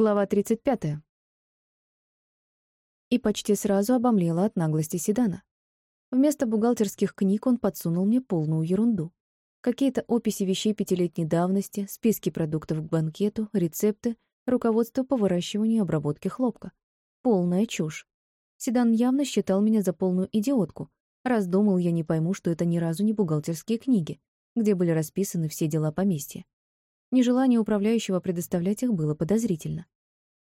Глава 35. И почти сразу обомлела от наглости Седана. Вместо бухгалтерских книг он подсунул мне полную ерунду. Какие-то описи вещей пятилетней давности, списки продуктов к банкету, рецепты, руководство по выращиванию и обработке хлопка. Полная чушь. Седан явно считал меня за полную идиотку, раз думал, я не пойму, что это ни разу не бухгалтерские книги, где были расписаны все дела поместья. Нежелание управляющего предоставлять их было подозрительно.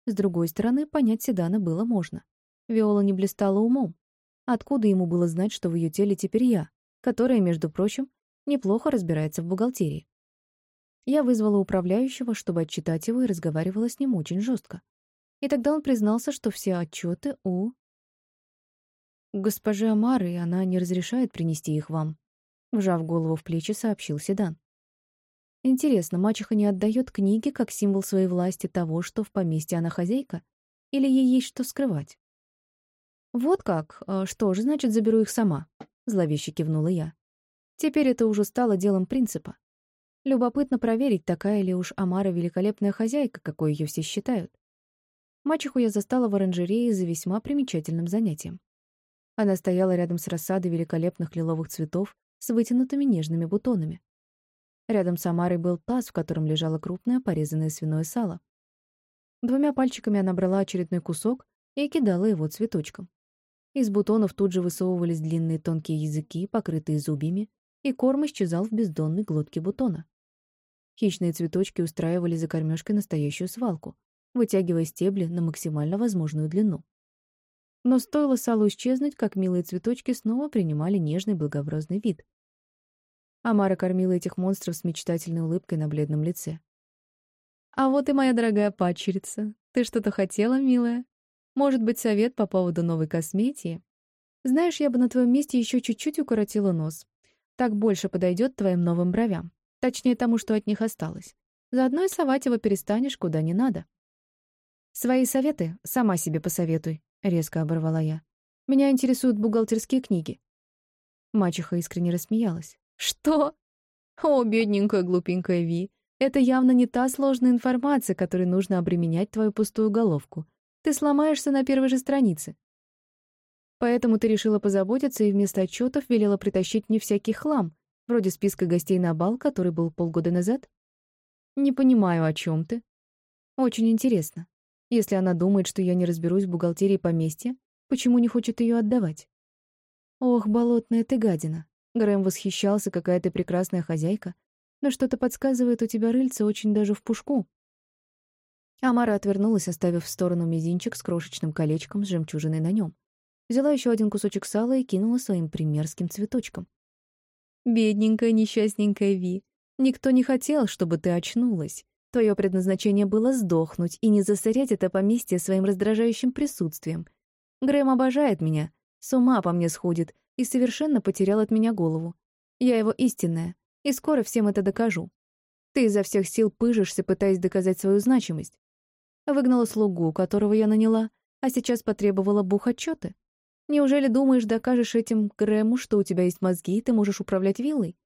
С другой стороны, понять Седана было можно. Виола не блистала умом. Откуда ему было знать, что в ее теле теперь я, которая, между прочим, неплохо разбирается в бухгалтерии? Я вызвала управляющего, чтобы отчитать его, и разговаривала с ним очень жестко. И тогда он признался, что все отчеты у... «Госпожи Амары, она не разрешает принести их вам», — вжав голову в плечи, сообщил Седан. Интересно, мачеха не отдает книги как символ своей власти того, что в поместье она хозяйка? Или ей есть что скрывать? «Вот как? А что же, значит, заберу их сама», — зловеще кивнула я. Теперь это уже стало делом принципа. Любопытно проверить, такая ли уж Амара великолепная хозяйка, какой ее все считают. Мачеху я застала в оранжерее за весьма примечательным занятием. Она стояла рядом с рассадой великолепных лиловых цветов с вытянутыми нежными бутонами. Рядом с Амарой был таз, в котором лежало крупное порезанное свиное сало. Двумя пальчиками она брала очередной кусок и кидала его цветочком. Из бутонов тут же высовывались длинные тонкие языки, покрытые зубьями, и корм исчезал в бездонной глотке бутона. Хищные цветочки устраивали за кормёжкой настоящую свалку, вытягивая стебли на максимально возможную длину. Но стоило салу исчезнуть, как милые цветочки снова принимали нежный благообразный вид, Амара кормила этих монстров с мечтательной улыбкой на бледном лице. «А вот и моя дорогая падчерица. Ты что-то хотела, милая? Может быть, совет по поводу новой косметики? Знаешь, я бы на твоем месте еще чуть-чуть укоротила нос. Так больше подойдет твоим новым бровям. Точнее, тому, что от них осталось. Заодно и совать его перестанешь куда не надо». «Свои советы сама себе посоветуй», — резко оборвала я. «Меня интересуют бухгалтерские книги». Мачеха искренне рассмеялась. Что? О, бедненькая глупенькая Ви. Это явно не та сложная информация, которой нужно обременять твою пустую головку. Ты сломаешься на первой же странице. Поэтому ты решила позаботиться и вместо отчетов велела притащить мне всякий хлам, вроде списка гостей на бал, который был полгода назад? Не понимаю, о чем ты. Очень интересно. Если она думает, что я не разберусь в бухгалтерии поместья, почему не хочет ее отдавать? Ох, болотная ты гадина. Грэм восхищался, какая ты прекрасная хозяйка, но что-то подсказывает, у тебя рыльце очень даже в пушку. Амара отвернулась, оставив в сторону мизинчик с крошечным колечком с жемчужиной на нем. Взяла еще один кусочек сала и кинула своим примерским цветочком. «Бедненькая, несчастненькая Ви, никто не хотел, чтобы ты очнулась. Твое предназначение было сдохнуть и не засорять это поместье своим раздражающим присутствием. Грэм обожает меня, с ума по мне сходит, и совершенно потерял от меня голову. Я его истинная, и скоро всем это докажу. Ты изо всех сил пыжишься, пытаясь доказать свою значимость. Выгнала слугу, которого я наняла, а сейчас потребовала бух отчёты. Неужели думаешь, докажешь этим Грэму, что у тебя есть мозги, и ты можешь управлять виллой?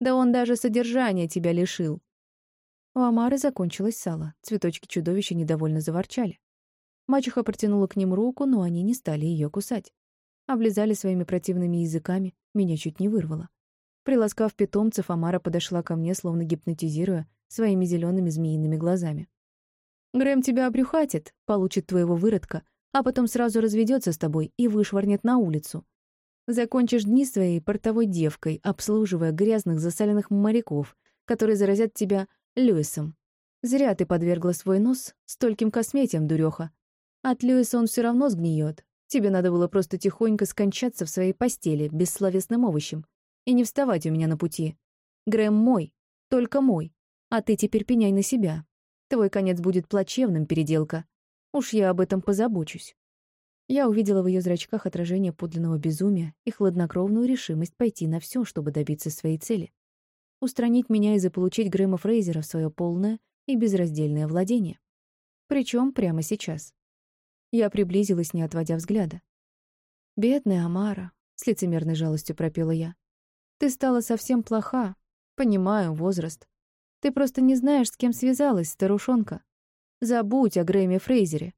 Да он даже содержание тебя лишил. У Амары закончилось сало. Цветочки чудовища недовольно заворчали. Мачеха протянула к ним руку, но они не стали ее кусать облизали своими противными языками, меня чуть не вырвало. Приласкав питомцев, Амара подошла ко мне, словно гипнотизируя, своими зелеными змеиными глазами. «Грэм тебя обрюхатит, получит твоего выродка, а потом сразу разведется с тобой и вышвырнет на улицу. Закончишь дни своей портовой девкой, обслуживая грязных засаленных моряков, которые заразят тебя Льюисом. Зря ты подвергла свой нос стольким косметиям, дуреха. От Льюиса он все равно сгниет, Тебе надо было просто тихонько скончаться в своей постели, бессловесным овощем, и не вставать у меня на пути. Грэм мой, только мой, а ты теперь пеняй на себя. Твой конец будет плачевным, переделка. Уж я об этом позабочусь». Я увидела в ее зрачках отражение подлинного безумия и хладнокровную решимость пойти на все, чтобы добиться своей цели. Устранить меня и заполучить Грэма Фрейзера в свое полное и безраздельное владение. Причем прямо сейчас. Я приблизилась, не отводя взгляда. «Бедная Амара», — с лицемерной жалостью пропела я. «Ты стала совсем плоха. Понимаю, возраст. Ты просто не знаешь, с кем связалась, старушонка. Забудь о Грэме Фрейзере.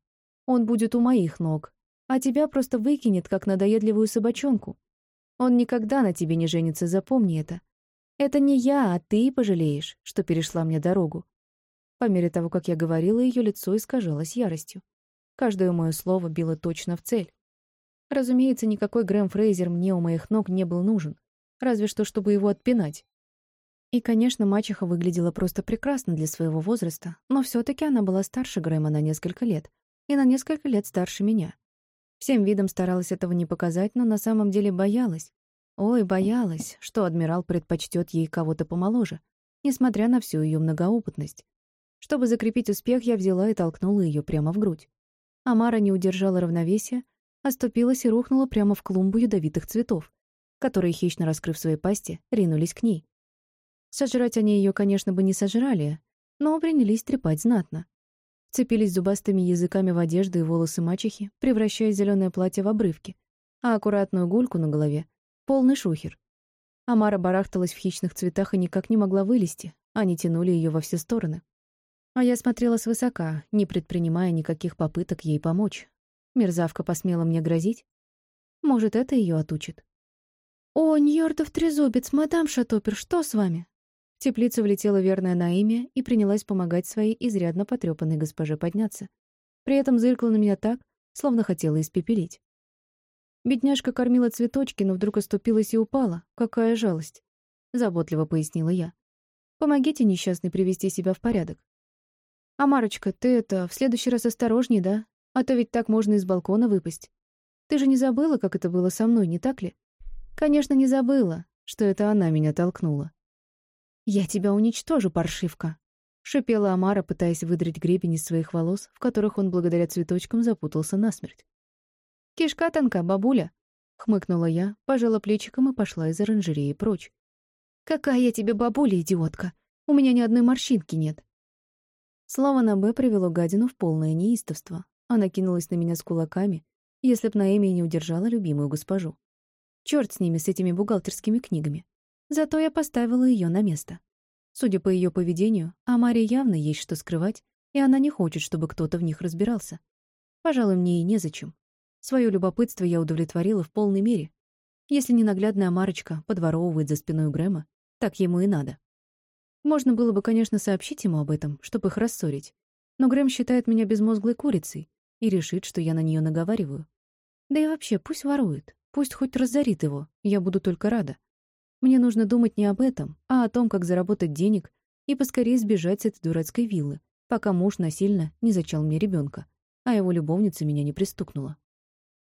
Он будет у моих ног, а тебя просто выкинет, как надоедливую собачонку. Он никогда на тебе не женится, запомни это. Это не я, а ты пожалеешь, что перешла мне дорогу. По мере того, как я говорила, ее лицо искажалось яростью. Каждое мое слово било точно в цель. Разумеется, никакой Грэм Фрейзер мне у моих ног не был нужен, разве что, чтобы его отпинать. И, конечно, мачеха выглядела просто прекрасно для своего возраста, но все таки она была старше Грэма на несколько лет, и на несколько лет старше меня. Всем видом старалась этого не показать, но на самом деле боялась. Ой, боялась, что адмирал предпочтет ей кого-то помоложе, несмотря на всю ее многоопытность. Чтобы закрепить успех, я взяла и толкнула ее прямо в грудь. Амара не удержала равновесия, оступилась и рухнула прямо в клумбу ядовитых цветов, которые, хищно раскрыв свои пасти, ринулись к ней. Сожрать они ее, конечно, бы не сожрали, но принялись трепать знатно. Цепились зубастыми языками в одежду и волосы мачехи, превращая зеленое платье в обрывки, а аккуратную гульку на голове — полный шухер. Амара барахталась в хищных цветах и никак не могла вылезти, они тянули ее во все стороны. А я смотрела свысока, не предпринимая никаких попыток ей помочь. Мерзавка посмела мне грозить. Может, это ее отучит. «О, Ньордов трезубец, мадам Шатопер, что с вами?» В теплицу влетела верная Наимия и принялась помогать своей изрядно потрепанной госпоже подняться. При этом зыркала на меня так, словно хотела испепелить. Бедняжка кормила цветочки, но вдруг оступилась и упала. Какая жалость. Заботливо пояснила я. Помогите несчастной привести себя в порядок. «А, Марочка, ты это, в следующий раз осторожней, да? А то ведь так можно из балкона выпасть. Ты же не забыла, как это было со мной, не так ли?» «Конечно, не забыла, что это она меня толкнула». «Я тебя уничтожу, паршивка!» — шипела Амара, пытаясь выдрать гребень из своих волос, в которых он благодаря цветочкам запутался насмерть. «Кишка тонка, бабуля!» — хмыкнула я, пожала плечиком и пошла из оранжереи прочь. «Какая я тебе бабуля, идиотка! У меня ни одной морщинки нет!» Слава на «Б» привело гадину в полное неистовство. Она кинулась на меня с кулаками, если б Наэмия не удержала любимую госпожу. Черт с ними, с этими бухгалтерскими книгами. Зато я поставила ее на место. Судя по ее поведению, Амаре явно есть что скрывать, и она не хочет, чтобы кто-то в них разбирался. Пожалуй, мне и незачем. Свое любопытство я удовлетворила в полной мере. Если ненаглядная Марочка подворовывает за спиной Грэма, так ему и надо. Можно было бы, конечно, сообщить ему об этом, чтобы их рассорить. Но Грэм считает меня безмозглой курицей и решит, что я на нее наговариваю. Да и вообще, пусть ворует, пусть хоть разорит его, я буду только рада. Мне нужно думать не об этом, а о том, как заработать денег и поскорее сбежать с этой дурацкой виллы, пока муж насильно не зачал мне ребенка, а его любовница меня не пристукнула.